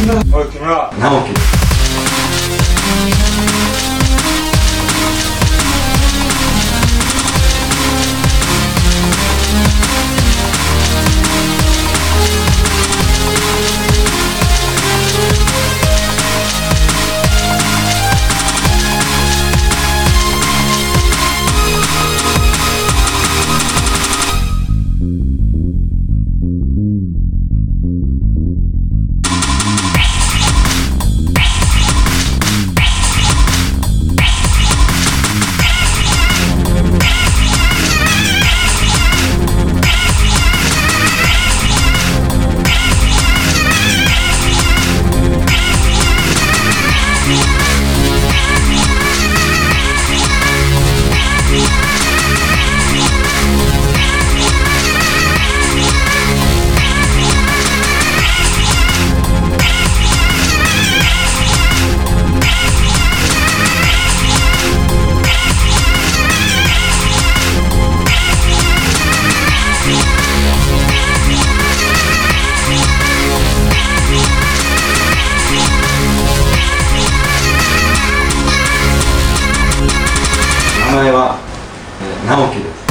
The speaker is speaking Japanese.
おい木村直樹えー、直樹です。